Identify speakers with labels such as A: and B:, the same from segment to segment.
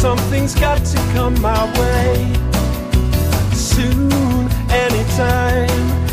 A: Something's got to come my way soon, anytime.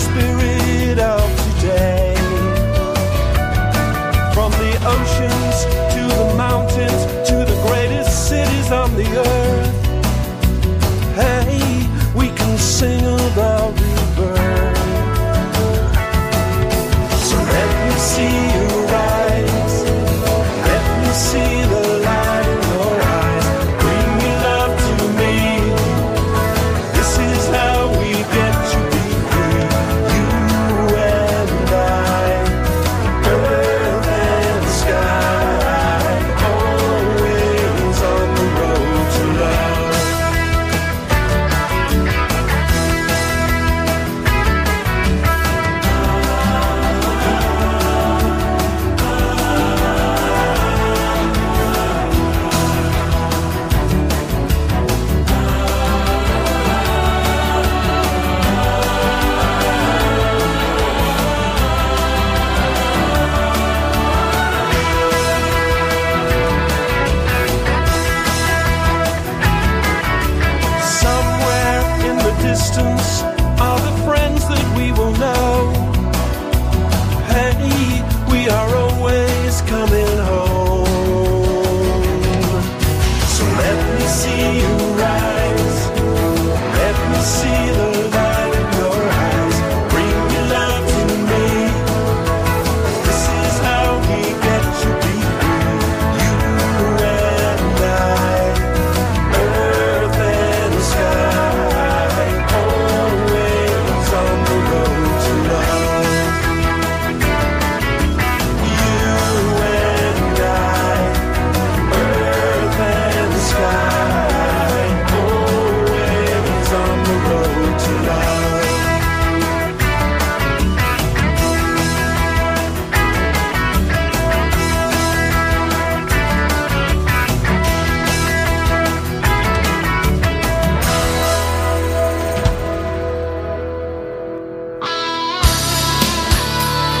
A: spirit of today. From the ocean. distance.